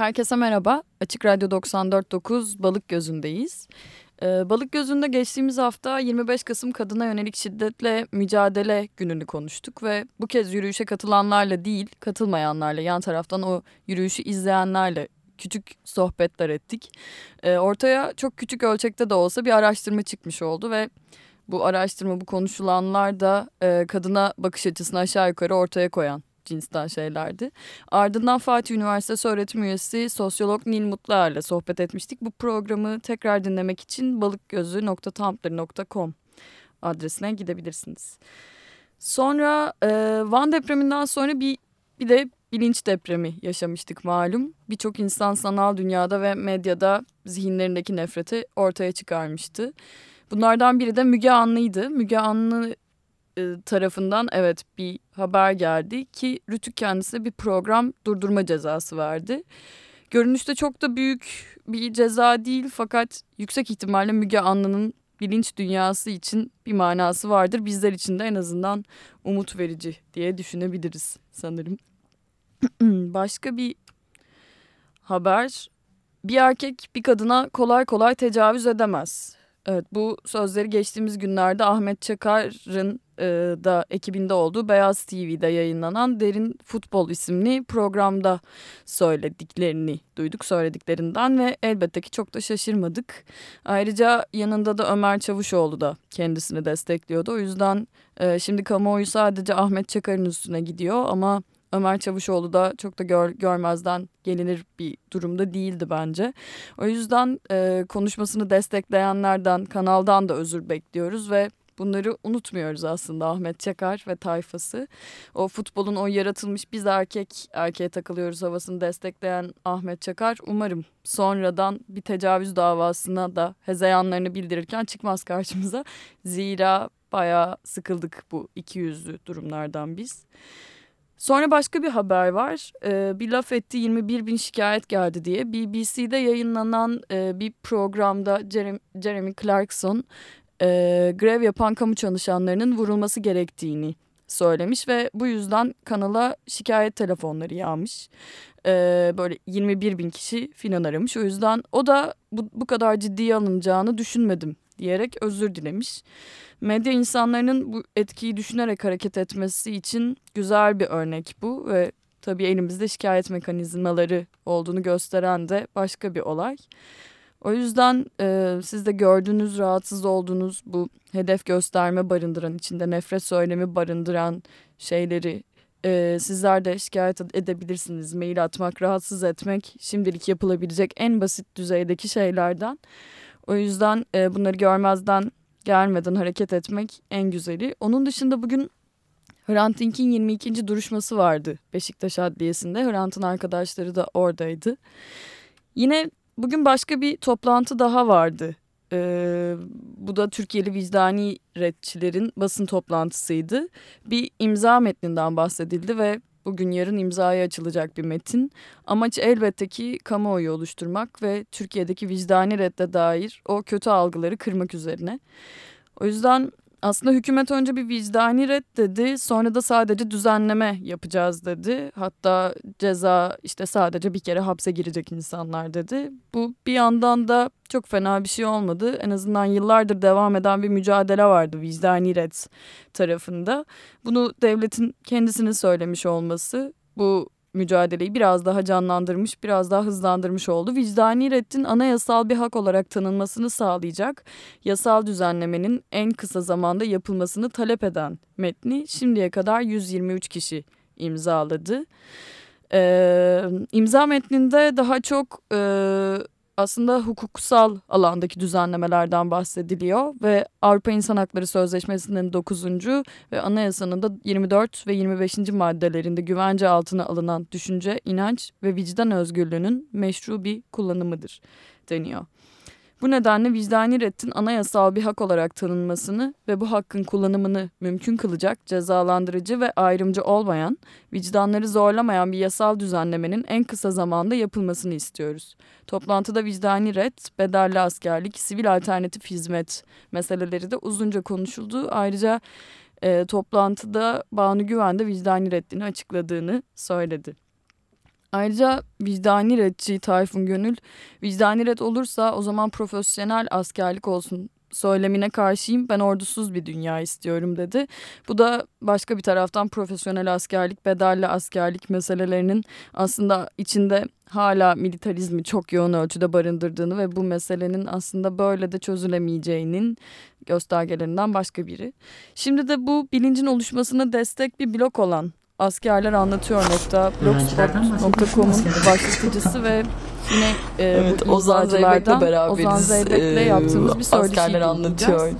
Herkese merhaba. Açık Radyo 94.9 Balık Gözü'ndeyiz. Ee, Balık Gözü'nde geçtiğimiz hafta 25 Kasım Kadına Yönelik Şiddetle Mücadele gününü konuştuk ve bu kez yürüyüşe katılanlarla değil, katılmayanlarla, yan taraftan o yürüyüşü izleyenlerle küçük sohbetler ettik. Ee, ortaya çok küçük ölçekte de olsa bir araştırma çıkmış oldu ve bu araştırma, bu konuşulanlar da e, kadına bakış açısını aşağı yukarı ortaya koyan cinsten şeylerdi. Ardından Fatih Üniversitesi öğretim üyesi sosyolog Nil Mutluer ile sohbet etmiştik. Bu programı tekrar dinlemek için balıkgözü.tumblr.com adresine gidebilirsiniz. Sonra e, Van depreminden sonra bir bir de bilinç depremi yaşamıştık malum. Birçok insan sanal dünyada ve medyada zihinlerindeki nefreti ortaya çıkarmıştı. Bunlardan biri de Müge Anlı'ydı. Müge Anlı tarafından evet bir haber geldi ki Rütük kendisi bir program durdurma cezası verdi. Görünüşte çok da büyük bir ceza değil fakat yüksek ihtimalle Müge Anlı'nın bilinç dünyası için bir manası vardır. Bizler için de en azından umut verici diye düşünebiliriz sanırım. Başka bir haber. Bir erkek bir kadına kolay kolay tecavüz edemez. Evet bu sözleri geçtiğimiz günlerde Ahmet Çakar'ın e, da ekibinde olduğu Beyaz TV'de yayınlanan Derin Futbol isimli programda söylediklerini duyduk söylediklerinden ve elbette ki çok da şaşırmadık. Ayrıca yanında da Ömer Çavuşoğlu da kendisini destekliyordu. O yüzden e, şimdi kamuoyu sadece Ahmet Çakar'ın üstüne gidiyor ama Ömer Çavuşoğlu da çok da gör, görmezden gelinir bir durumda değildi bence. O yüzden e, konuşmasını destekleyenlerden, kanaldan da özür bekliyoruz ve bunları unutmuyoruz aslında Ahmet Çakar ve tayfası. O futbolun o yaratılmış biz erkek erkeğe takılıyoruz havasını destekleyen Ahmet Çakar umarım sonradan bir tecavüz davasına da hezeyanlarını bildirirken çıkmaz karşımıza. Zira bayağı sıkıldık bu iki yüzlü durumlardan biz. Sonra başka bir haber var. Ee, bir laf etti 21 bin şikayet geldi diye. BBC'de yayınlanan e, bir programda Jeremy, Jeremy Clarkson e, grev yapan kamu çalışanlarının vurulması gerektiğini söylemiş ve bu yüzden kanala şikayet telefonları yağmış. Ee, böyle 21 bin kişi filan aramış. O yüzden o da bu, bu kadar ciddiye alınacağını düşünmedim diyerek özür dilemiş. Medya insanların bu etkiyi düşünerek hareket etmesi için güzel bir örnek bu ve tabii elimizde şikayet mekanizmaları olduğunu gösteren de başka bir olay. O yüzden e, siz de gördüğünüz, rahatsız olduğunuz bu hedef gösterme barındıran, içinde nefret söylemi barındıran şeyleri e, sizler de şikayet edebilirsiniz. Mail atmak, rahatsız etmek şimdilik yapılabilecek en basit düzeydeki şeylerden. O yüzden e, bunları görmezden gelmeden hareket etmek en güzeli. Onun dışında bugün Hrant Dink'in 22. duruşması vardı Beşiktaş Adliyesi'nde. Hrant'ın arkadaşları da oradaydı. Yine bugün başka bir toplantı daha vardı. Ee, bu da Türkiye'li vicdani redçilerin basın toplantısıydı. Bir imza metninden bahsedildi ve bugün yarın imzaya açılacak bir metin. Amaç elbette ki kamuoyu oluşturmak ve Türkiye'deki vicdani redde dair o kötü algıları kırmak üzerine. O yüzden aslında hükümet önce bir vicdani red dedi sonra da sadece düzenleme yapacağız dedi. Hatta ceza işte sadece bir kere hapse girecek insanlar dedi. Bu bir yandan da çok fena bir şey olmadı. En azından yıllardır devam eden bir mücadele vardı vicdani red tarafında. Bunu devletin kendisini söylemiş olması bu mücadeleyi biraz daha canlandırmış, biraz daha hızlandırmış oldu. Vicdani reddin anayasal bir hak olarak tanınmasını sağlayacak yasal düzenlemenin en kısa zamanda yapılmasını talep eden metni şimdiye kadar 123 kişi imzaladı. Ee, imza metninde daha çok e, aslında hukuksal alandaki düzenlemelerden bahsediliyor ve Avrupa İnsan Hakları Sözleşmesi'nin 9. ve anayasanın da 24 ve 25. maddelerinde güvence altına alınan düşünce, inanç ve vicdan özgürlüğünün meşru bir kullanımıdır deniyor. Bu nedenle vicdani reddin anayasal bir hak olarak tanınmasını ve bu hakkın kullanımını mümkün kılacak cezalandırıcı ve ayrımcı olmayan, vicdanları zorlamayan bir yasal düzenlemenin en kısa zamanda yapılmasını istiyoruz. Toplantıda vicdani red, bedelli askerlik, sivil alternatif hizmet meseleleri de uzunca konuşuldu. Ayrıca e, toplantıda Banu Güven de vicdani reddini açıkladığını söyledi. Ayrıca vicdani redçi Tayfun Gönül, vicdani red olursa o zaman profesyonel askerlik olsun söylemine karşıyım. Ben ordusuz bir dünya istiyorum dedi. Bu da başka bir taraftan profesyonel askerlik, bedelli askerlik meselelerinin aslında içinde hala militarizmi çok yoğun ölçüde barındırdığını ve bu meselenin aslında böyle de çözülemeyeceğinin göstergelerinden başka biri. Şimdi de bu bilincin oluşmasına destek bir blok olan askerler anlatıyor nokta blogspot.com'un başlatıcısı ve yine e, evet, bu Ozan Zeybek'le beraberiz. Ozan Zeybek'le yaptığımız bir söyleşi Askerler anlatıyor.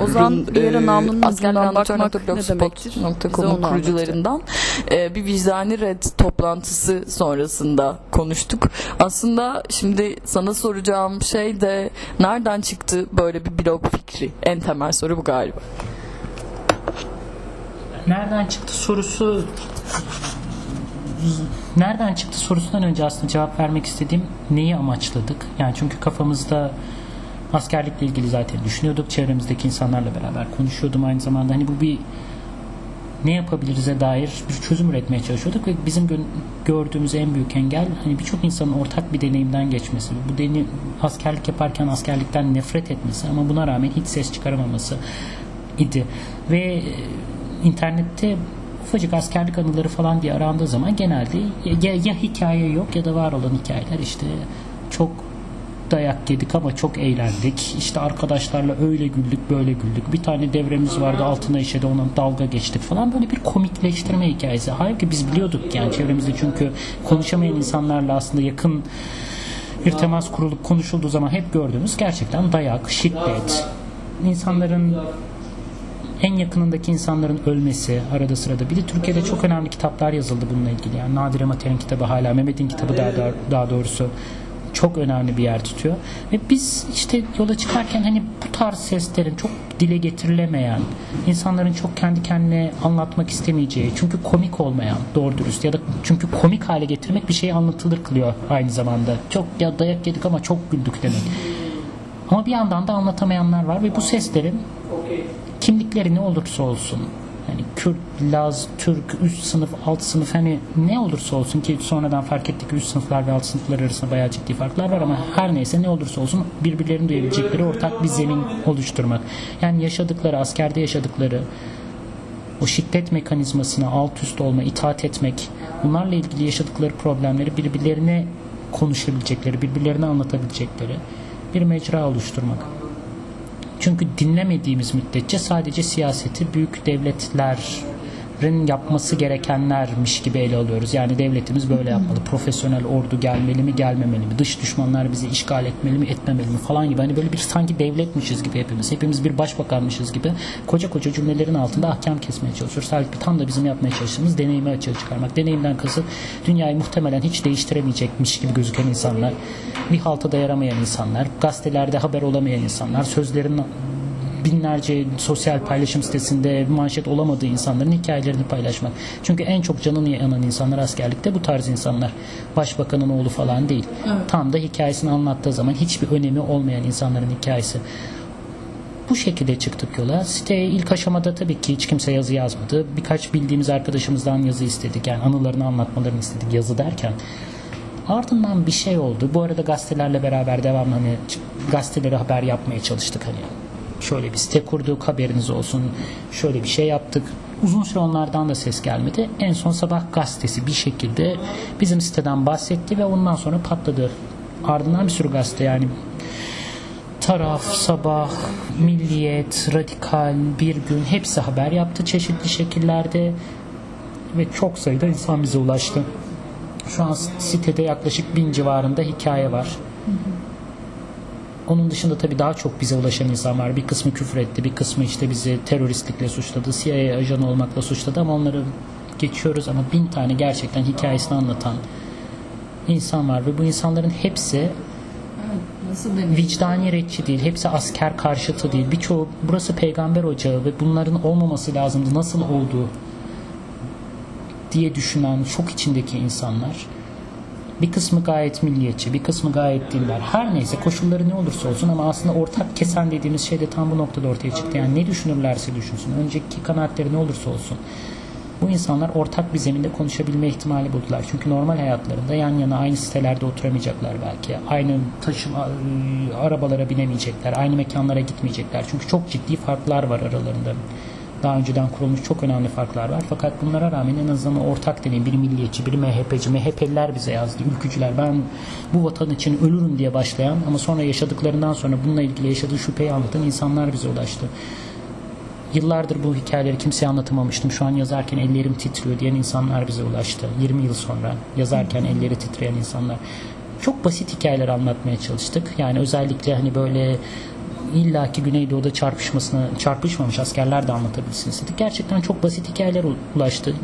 Ozan bir yere namlının ucundan bakmak ne demektir? .com'un kurucularından e, bir vicdani red toplantısı sonrasında konuştuk. Aslında şimdi sana soracağım şey de nereden çıktı böyle bir blog fikri? En temel soru bu galiba. Nereden çıktı sorusu nereden çıktı sorusundan önce aslında cevap vermek istediğim neyi amaçladık? Yani çünkü kafamızda askerlikle ilgili zaten düşünüyorduk. Çevremizdeki insanlarla beraber konuşuyordum aynı zamanda. Hani bu bir ne yapabiliriz'e dair bir çözüm üretmeye çalışıyorduk ve bizim gördüğümüz en büyük engel hani birçok insanın ortak bir deneyimden geçmesi. Bu deneyim askerlik yaparken askerlikten nefret etmesi ama buna rağmen hiç ses çıkaramaması idi. Ve internette ufacık askerlik anıları falan diye arandığı zaman genelde ya, ya hikaye yok ya da var olan hikayeler işte çok dayak yedik ama çok eğlendik. İşte arkadaşlarla öyle güldük böyle güldük. Bir tane devremiz vardı altına işedi ona dalga geçtik falan. Böyle bir komikleştirme hikayesi. Halbuki biz biliyorduk yani çevremizde çünkü konuşamayan insanlarla aslında yakın bir temas kurulup konuşulduğu zaman hep gördüğümüz gerçekten dayak, şiddet, insanların en yakınındaki insanların ölmesi arada sırada. Bir de Türkiye'de çok önemli kitaplar yazıldı bununla ilgili. Yani Nadire Mater'in kitabı hala, Mehmet'in kitabı daha, daha doğrusu çok önemli bir yer tutuyor. Ve biz işte yola çıkarken hani bu tarz seslerin çok dile getirilemeyen, insanların çok kendi kendine anlatmak istemeyeceği, çünkü komik olmayan doğru dürüst ya da çünkü komik hale getirmek bir şeyi anlatılır kılıyor aynı zamanda. Çok ya dayak yedik ama çok güldük demek. Ama bir yandan da anlatamayanlar var ve bu seslerin kimlikleri ne olursa olsun hani Kürt, Laz, Türk, üst sınıf, alt sınıf hani ne olursa olsun ki sonradan fark ettik üst sınıflar ve alt sınıflar arasında bayağı ciddi farklar var ama her neyse ne olursa olsun birbirlerini duyabilecekleri ortak bir zemin oluşturmak. Yani yaşadıkları, askerde yaşadıkları o şiddet mekanizmasına alt üst olma, itaat etmek, bunlarla ilgili yaşadıkları problemleri birbirlerine konuşabilecekleri, birbirlerine anlatabilecekleri bir mecra oluşturmak. Çünkü dinlemediğimiz müddetçe sadece siyaseti büyük devletler yapması gerekenlermiş gibi ele alıyoruz. Yani devletimiz böyle yapmalı. Profesyonel ordu gelmeli mi, gelmemeli mi? Dış düşmanlar bizi işgal etmeli mi, etmemeli mi falan gibi. Hani böyle bir sanki devletmişiz gibi hepimiz. Hepimiz bir başbakanmışız gibi koca koca cümlelerin altında ahkam kesmeye çalışıyoruz. Halbuki tam da bizim yapmaya çalıştığımız deneyimi açığa çıkarmak. Deneyimden kasıt dünyayı muhtemelen hiç değiştiremeyecekmiş gibi gözüken insanlar, bir halta dayaramayan insanlar, gazetelerde haber olamayan insanlar, sözlerin binlerce sosyal paylaşım sitesinde manşet olamadığı insanların hikayelerini paylaşmak. Çünkü en çok canını yanan insanlar askerlikte bu tarz insanlar. Başbakanın oğlu falan değil. Evet. Tam da hikayesini anlattığı zaman hiçbir önemi olmayan insanların hikayesi. Bu şekilde çıktık yola. Siteye ilk aşamada tabii ki hiç kimse yazı yazmadı. Birkaç bildiğimiz arkadaşımızdan yazı istedik. Yani anılarını anlatmalarını istedik yazı derken. Ardından bir şey oldu. Bu arada gazetelerle beraber devam hani gazetelere haber yapmaya çalıştık hani şöyle bir site kurduk haberiniz olsun şöyle bir şey yaptık uzun süre onlardan da ses gelmedi en son sabah gazetesi bir şekilde bizim siteden bahsetti ve ondan sonra patladı ardından bir sürü gazete yani Taraf, Sabah, Milliyet, Radikal, Bir Gün hepsi haber yaptı çeşitli şekillerde ve çok sayıda insan bize ulaştı. Şu an sitede yaklaşık bin civarında hikaye var. Hı hı. Onun dışında tabii daha çok bize ulaşan insan var. Bir kısmı küfür etti, bir kısmı işte bizi teröristlikle suçladı, CIA ajanı olmakla suçladı ama onları geçiyoruz ama bin tane gerçekten hikayesini anlatan insan var ve bu insanların hepsi vicdani retçi değil, hepsi asker karşıtı değil. Birçoğu burası peygamber ocağı ve bunların olmaması lazımdı. Nasıl oldu diye düşünen çok içindeki insanlar bir kısmı gayet milliyetçi, bir kısmı gayet dindar. Her neyse koşulları ne olursa olsun ama aslında ortak kesen dediğimiz şey de tam bu noktada ortaya çıktı. Yani ne düşünürlerse düşünsün, önceki kanaatleri ne olursa olsun. Bu insanlar ortak bir zeminde konuşabilme ihtimali buldular. Çünkü normal hayatlarında yan yana aynı sitelerde oturamayacaklar belki. Aynı taşıma e, arabalara binemeyecekler. Aynı mekanlara gitmeyecekler. Çünkü çok ciddi farklar var aralarında daha önceden kurulmuş çok önemli farklar var. Fakat bunlara rağmen en azından ortak deneyim bir milliyetçi, bir MHP'ci, MHP'liler bize yazdı, ülkücüler. Ben bu vatan için ölürüm diye başlayan ama sonra yaşadıklarından sonra bununla ilgili yaşadığı şüpheyi anlatan insanlar bize ulaştı. Yıllardır bu hikayeleri kimseye anlatamamıştım. Şu an yazarken ellerim titriyor diyen insanlar bize ulaştı. 20 yıl sonra yazarken elleri titreyen insanlar. Çok basit hikayeler anlatmaya çalıştık. Yani özellikle hani böyle illaki Güneydoğu'da çarpışmasına çarpışmamış askerler de anlatabilsin istedik. Gerçekten çok basit hikayeler ulaştı.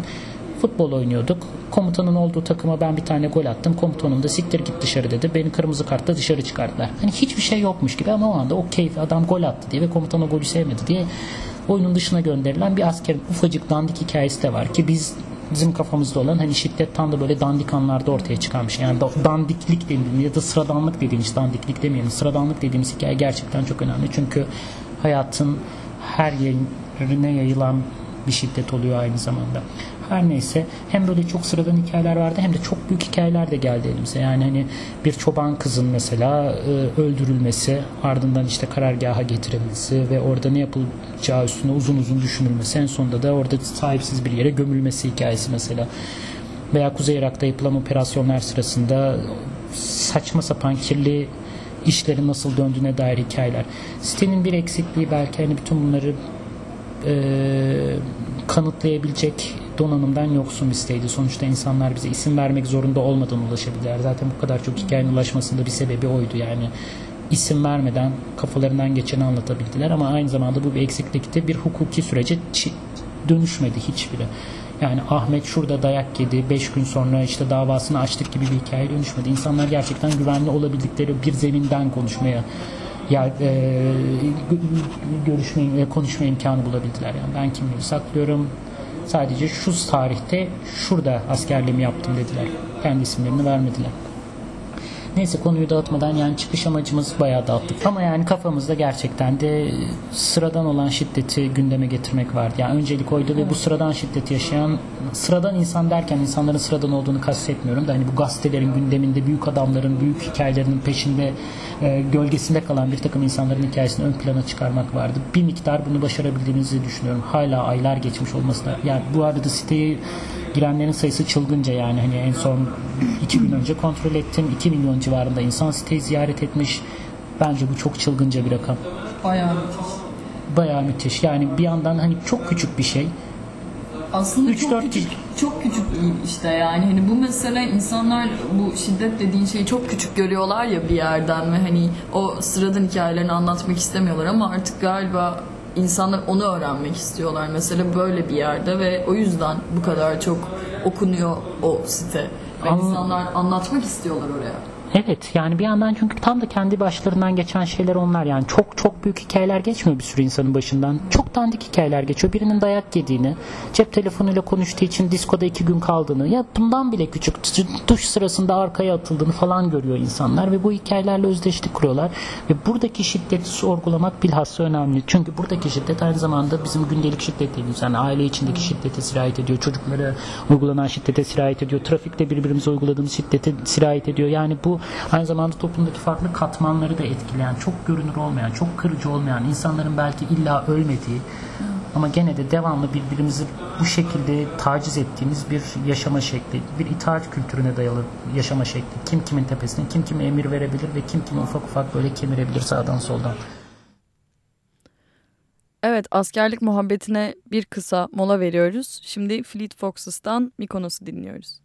Futbol oynuyorduk. Komutanın olduğu takıma ben bir tane gol attım. Komutanım da siktir git dışarı dedi. Beni kırmızı kartla dışarı çıkardılar. Hani hiçbir şey yokmuş gibi ama o anda o keyif adam gol attı diye ve komutan o golü sevmedi diye oyunun dışına gönderilen bir askerin ufacık dandik hikayesi de var ki biz bizim kafamızda olan hani şiddet tam da böyle dandik anlarda ortaya şey. Yani dandiklik dediğimiz ya da sıradanlık dediğimiz dandiklik demeyelim. Sıradanlık dediğimiz hikaye gerçekten çok önemli. Çünkü hayatın her yerine yayılan bir şiddet oluyor aynı zamanda. Her neyse hem böyle çok sıradan hikayeler vardı hem de çok büyük hikayeler de geldi elimize. Yani hani bir çoban kızın mesela e, öldürülmesi ardından işte karargaha getirilmesi ve orada ne yapılacağı üstüne uzun uzun düşünülmesi en sonunda da orada sahipsiz bir yere gömülmesi hikayesi mesela. Veya Kuzey Irak'ta yapılan operasyonlar sırasında saçma sapan kirli işlerin nasıl döndüğüne dair hikayeler. Sitenin bir eksikliği belki hani bütün bunları e, kanıtlayabilecek donanımdan yoksun bir siteydi. Sonuçta insanlar bize isim vermek zorunda olmadan ulaşabilirler. Zaten bu kadar çok hikayenin ulaşmasında bir sebebi oydu. Yani isim vermeden kafalarından geçeni anlatabildiler ama aynı zamanda bu bir eksiklikti. Bir hukuki sürece dönüşmedi hiçbiri. Yani Ahmet şurada dayak yedi, 5 gün sonra işte davasını açtık gibi bir hikaye dönüşmedi. İnsanlar gerçekten güvenli olabildikleri bir zeminden konuşmaya ya e, görüşme konuşma imkanı bulabildiler. Yani ben kimliğimi saklıyorum. Sadece şu tarihte şurada askerliğimi yaptım dediler. Kendi isimlerini vermediler. Neyse konuyu dağıtmadan yani çıkış amacımız bayağı dağıttık. Ama yani kafamızda gerçekten de sıradan olan şiddeti gündeme getirmek vardı. Yani öncelik oydu ve bu sıradan şiddeti yaşayan sıradan insan derken insanların sıradan olduğunu kastetmiyorum da hani bu gazetelerin gündeminde büyük adamların büyük hikayelerinin peşinde e, gölgesinde kalan bir takım insanların hikayesini ön plana çıkarmak vardı. Bir miktar bunu başarabildiğimizi düşünüyorum. Hala aylar geçmiş olması da yani bu arada siteyi girenlerin sayısı çılgınca yani. Hani en son iki gün önce kontrol ettim. 2 milyon civarında insan siteyi ziyaret etmiş. Bence bu çok çılgınca bir rakam. Bayağı müthiş. Bayağı müthiş. Yani bir yandan hani çok küçük bir şey. Aslında 3, çok küçük, çok küçük işte yani. Hani bu mesele insanlar bu şiddet dediğin şeyi çok küçük görüyorlar ya bir yerden ve hani o sıradan hikayelerini anlatmak istemiyorlar ama artık galiba insanlar onu öğrenmek istiyorlar. Mesela böyle bir yerde ve o yüzden bu kadar çok okunuyor o site. Ve An- insanlar anlatmak istiyorlar oraya. Evet yani bir yandan çünkü tam da kendi başlarından geçen şeyler onlar yani çok çok büyük hikayeler geçmiyor bir sürü insanın başından. Çok dandik hikayeler geçiyor. Birinin dayak yediğini, cep telefonuyla konuştuğu için diskoda iki gün kaldığını ya bundan bile küçük duş sırasında arkaya atıldığını falan görüyor insanlar ve bu hikayelerle özdeşlik kuruyorlar ve buradaki şiddeti sorgulamak bilhassa önemli. Çünkü buradaki şiddet aynı zamanda bizim gündelik şiddet dediğimiz yani aile içindeki şiddete sirayet ediyor. Çocuklara uygulanan şiddete sirayet ediyor. Trafikte birbirimize uyguladığımız şiddete sirayet ediyor. Yani bu aynı zamanda toplumdaki farklı katmanları da etkileyen, çok görünür olmayan, çok kırıcı olmayan, insanların belki illa ölmediği ama gene de devamlı birbirimizi bu şekilde taciz ettiğimiz bir yaşama şekli, bir itaat kültürüne dayalı yaşama şekli. Kim kimin tepesine, kim kime emir verebilir ve kim kimi ufak ufak böyle kemirebilir sağdan soldan. Evet askerlik muhabbetine bir kısa mola veriyoruz. Şimdi Fleet Foxes'tan Mikonos'u dinliyoruz.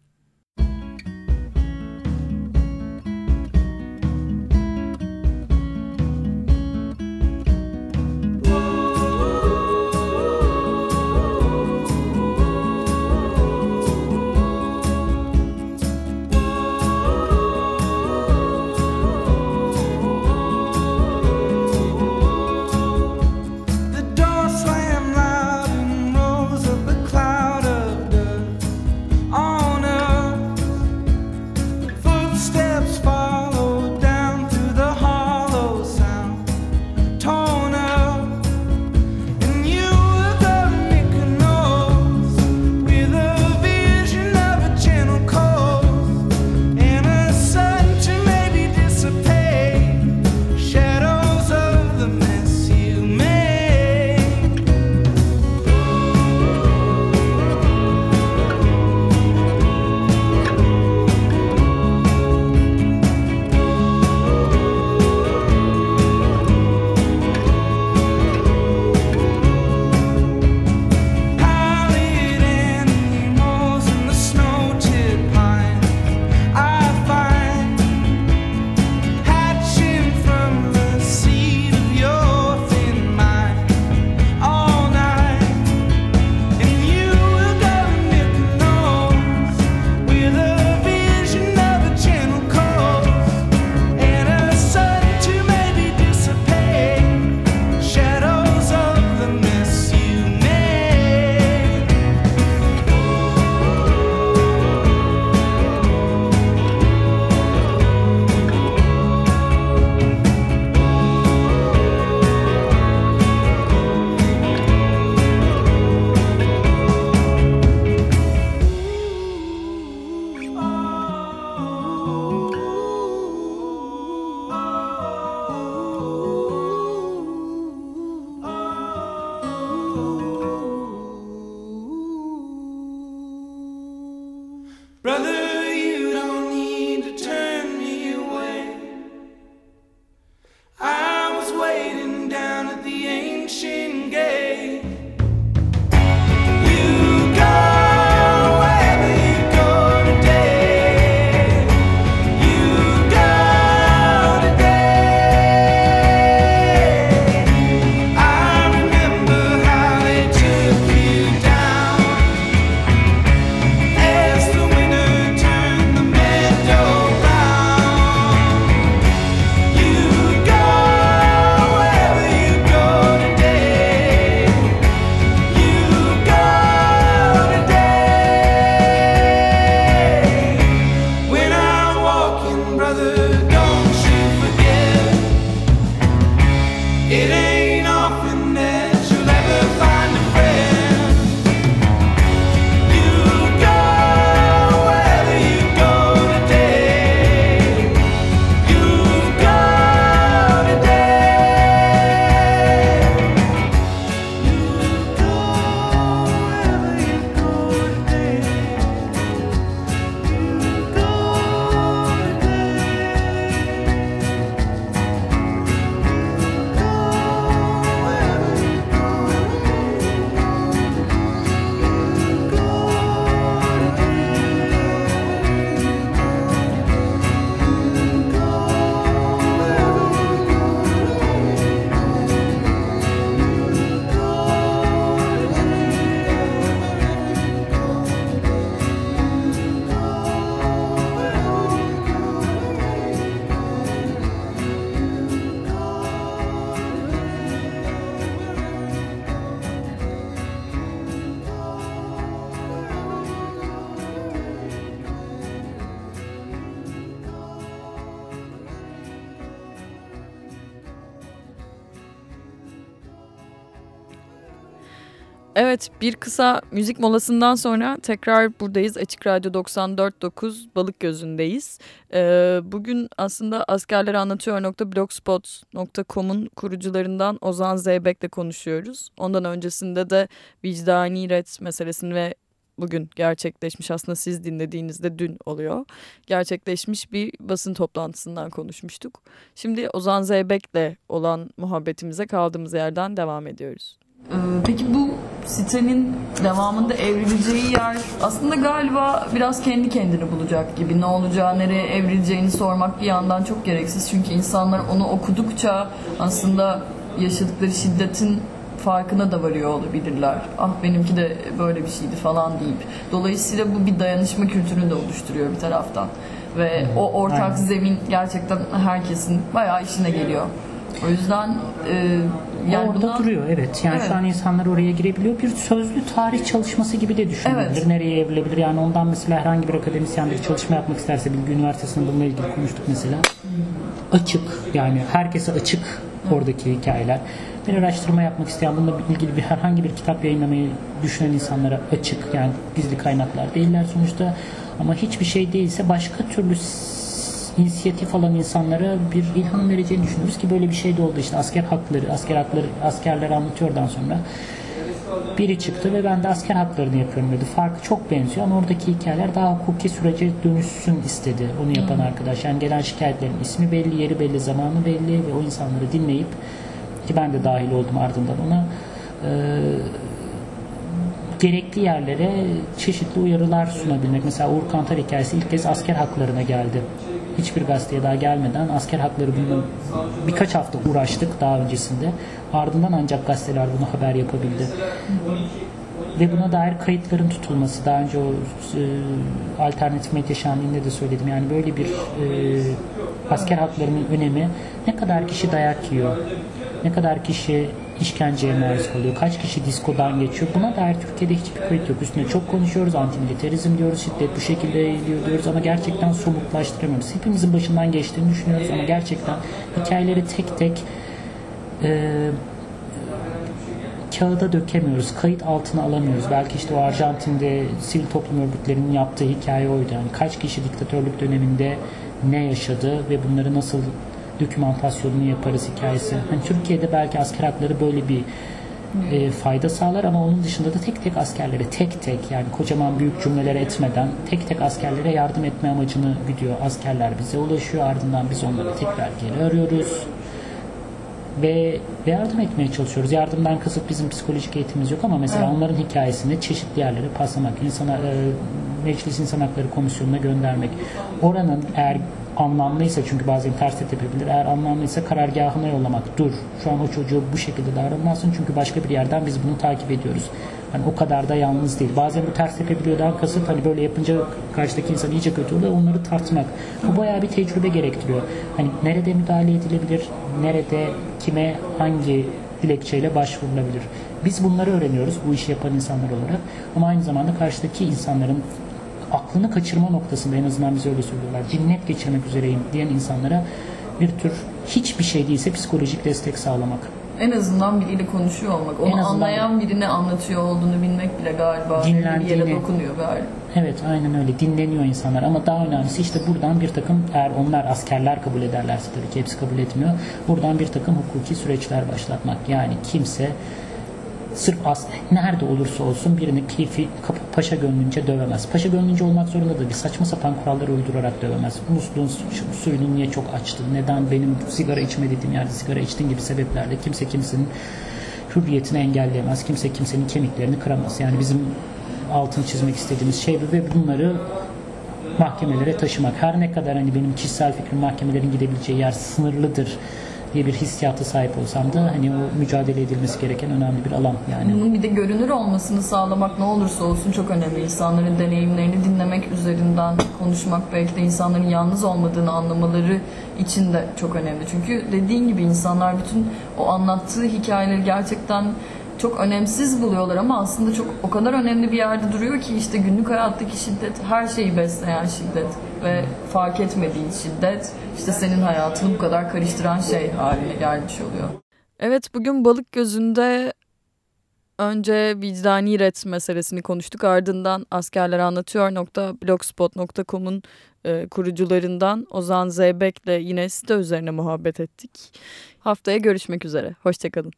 Brother. Evet bir kısa müzik molasından sonra tekrar buradayız. Açık Radyo 94.9 Balık Gözü'ndeyiz. Ee, bugün aslında askerleri anlatıyor.blogspot.com'un kurucularından Ozan Zeybek'le konuşuyoruz. Ondan öncesinde de vicdani ret meselesini ve bugün gerçekleşmiş aslında siz dinlediğinizde dün oluyor. Gerçekleşmiş bir basın toplantısından konuşmuştuk. Şimdi Ozan Zeybek'le olan muhabbetimize kaldığımız yerden devam ediyoruz. Ee, peki bu sitenin devamında evrileceği yer aslında galiba biraz kendi kendini bulacak gibi. Ne olacağı, nereye evrileceğini sormak bir yandan çok gereksiz. Çünkü insanlar onu okudukça aslında yaşadıkları şiddetin farkına da varıyor olabilirler. Ah benimki de böyle bir şeydi falan deyip. Dolayısıyla bu bir dayanışma kültürünü de oluşturuyor bir taraftan. Ve o ortak Aynen. zemin gerçekten herkesin bayağı işine geliyor. O yüzden e, yani orada buna... duruyor evet. Yani evet. şu an insanlar oraya girebiliyor. Bir sözlü tarih çalışması gibi de düşünülebilir. Evet. Nereye evrilebilir? Yani ondan mesela herhangi bir akademisyen bir çalışma yapmak isterse Bilgi Üniversitesi'nde bununla ilgili konuştuk mesela. Açık yani herkese açık oradaki hikayeler. Bir araştırma yapmak isteyen bununla ilgili bir herhangi bir kitap yayınlamayı düşünen insanlara açık yani gizli kaynaklar değiller sonuçta ama hiçbir şey değilse başka türlü inisiyatif alan insanlara bir ilham vereceğini düşünüyoruz ki böyle bir şey de oldu işte asker hakları, asker hakları, askerler anlatıyordan sonra biri çıktı ve ben de asker haklarını yapıyorum dedi. Farkı çok benziyor ama oradaki hikayeler daha hukuki sürece dönüşsün istedi onu yapan hmm. arkadaş. Yani gelen şikayetlerin ismi belli, yeri belli, zamanı belli ve o insanları dinleyip ki ben de dahil oldum ardından ona e, gerekli yerlere çeşitli uyarılar sunabilmek. Mesela Uğur Kantar hikayesi ilk kez asker haklarına geldi hiçbir gazeteye daha gelmeden asker hakları bunu birkaç hafta uğraştık daha öncesinde. Ardından ancak gazeteler bunu haber yapabildi. Ve buna dair kayıtların tutulması. Daha önce o e, alternatif medya şenliğinde de söyledim. Yani böyle bir e, asker haklarının önemi ne kadar kişi dayak yiyor, ne kadar kişi işkenceye maruz kalıyor, kaç kişi diskodan geçiyor. Buna dair Türkiye'de hiçbir kayıt yok. Üstüne çok konuşuyoruz, antimilitarizm diyoruz, şiddet bu şekilde eğiliyor diyoruz ama gerçekten somutlaştıramıyoruz. Hepimizin başından geçtiğini düşünüyoruz ama gerçekten hikayeleri tek tek e, kağıda dökemiyoruz, kayıt altına alamıyoruz. Belki işte o Arjantin'de sivil toplum örgütlerinin yaptığı hikaye oydu. Yani kaç kişi diktatörlük döneminde ne yaşadı ve bunları nasıl dokümantasyonunu yaparız hikayesi. Hani Türkiye'de belki asker hakları böyle bir e, fayda sağlar ama onun dışında da tek tek askerlere tek tek yani kocaman büyük cümleler etmeden tek tek askerlere yardım etme amacını gidiyor. Askerler bize ulaşıyor ardından biz onları tekrar geri arıyoruz ve, ve yardım etmeye çalışıyoruz. Yardımdan kasıt bizim psikolojik eğitimimiz yok ama mesela evet. onların hikayesini çeşitli yerlere paslamak, insana, e, Meclis İnsan Hakları Komisyonu'na göndermek. Oranın eğer anlamlıysa çünkü bazen ters tepebilir. Eğer anlamlıysa karargahına yollamak. Dur şu an o çocuğu bu şekilde davranmazsın çünkü başka bir yerden biz bunu takip ediyoruz. Hani o kadar da yalnız değil. Bazen bu ters tepebiliyordan kasıt hani böyle yapınca karşıdaki insan iyice kötü oluyor. Onları tartmak. Bu bayağı bir tecrübe gerektiriyor. Hani nerede müdahale edilebilir? Nerede kime hangi dilekçeyle başvurulabilir? Biz bunları öğreniyoruz bu işi yapan insanlar olarak. Ama aynı zamanda karşıdaki insanların aklını kaçırma noktasında en azından bize öyle söylüyorlar. Cinnet geçirmek üzereyim diyen insanlara bir tür hiçbir şey değilse psikolojik destek sağlamak. En azından biriyle konuşuyor olmak. Onu anlayan birine anlatıyor olduğunu bilmek bile galiba bir yere dokunuyor galiba. Evet aynen öyle. Dinleniyor insanlar ama daha önemlisi işte buradan bir takım eğer onlar askerler kabul ederlerse tabii ki hepsi kabul etmiyor. Buradan bir takım hukuki süreçler başlatmak. Yani kimse sırf as nerede olursa olsun birini keyfi paşa gönlünce dövemez. Paşa gönlünce olmak zorunda da bir saçma sapan kuralları uydurarak dövemez. Musluğun suyunu niye çok açtın? Neden benim sigara içme dediğim yerde sigara içtin gibi sebeplerle kimse kimsenin hürriyetini engelleyemez. Kimse kimsenin kemiklerini kıramaz. Yani bizim altını çizmek istediğimiz şey bu ve bunları mahkemelere taşımak. Her ne kadar hani benim kişisel fikrim mahkemelerin gidebileceği yer sınırlıdır diye bir hissiyata sahip olsam da hani o mücadele edilmesi gereken önemli bir alan yani. Bunun bir de görünür olmasını sağlamak ne olursa olsun çok önemli. İnsanların deneyimlerini dinlemek üzerinden konuşmak belki de insanların yalnız olmadığını anlamaları için de çok önemli. Çünkü dediğin gibi insanlar bütün o anlattığı hikayeleri gerçekten çok önemsiz buluyorlar ama aslında çok o kadar önemli bir yerde duruyor ki işte günlük hayattaki şiddet her şeyi besleyen şiddet ve fark etmediğin şiddet işte senin hayatını bu kadar karıştıran şey haline gelmiş oluyor. Evet bugün balık gözünde Önce vicdani ret meselesini konuştuk. Ardından askerleranlatıyor.blogspot.com'un e, kurucularından Ozan Zeybek'le yine site üzerine muhabbet ettik. Haftaya görüşmek üzere. Hoşçakalın.